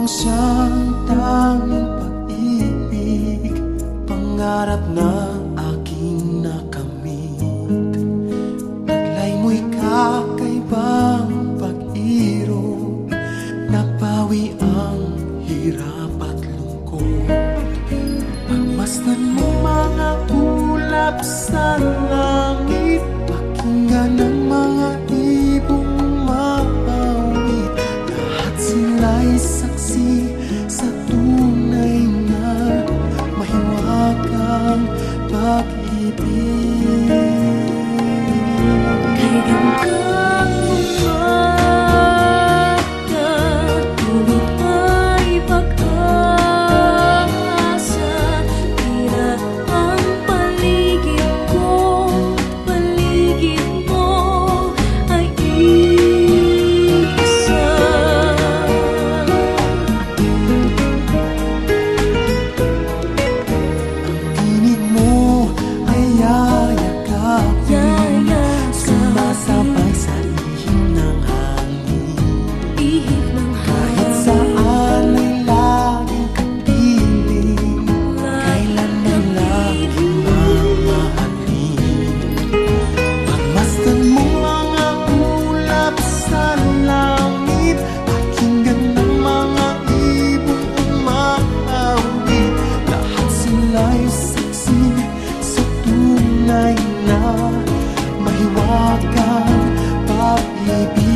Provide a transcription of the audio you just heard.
Ikaw siyang tanging pag-ibig. Pangarap na aking nakamit. Taglay mo'y kakaibang pag-iro. Napawi ang hirap at lungkot. Pagmasdan mo mga ulap sa langit. akan tapi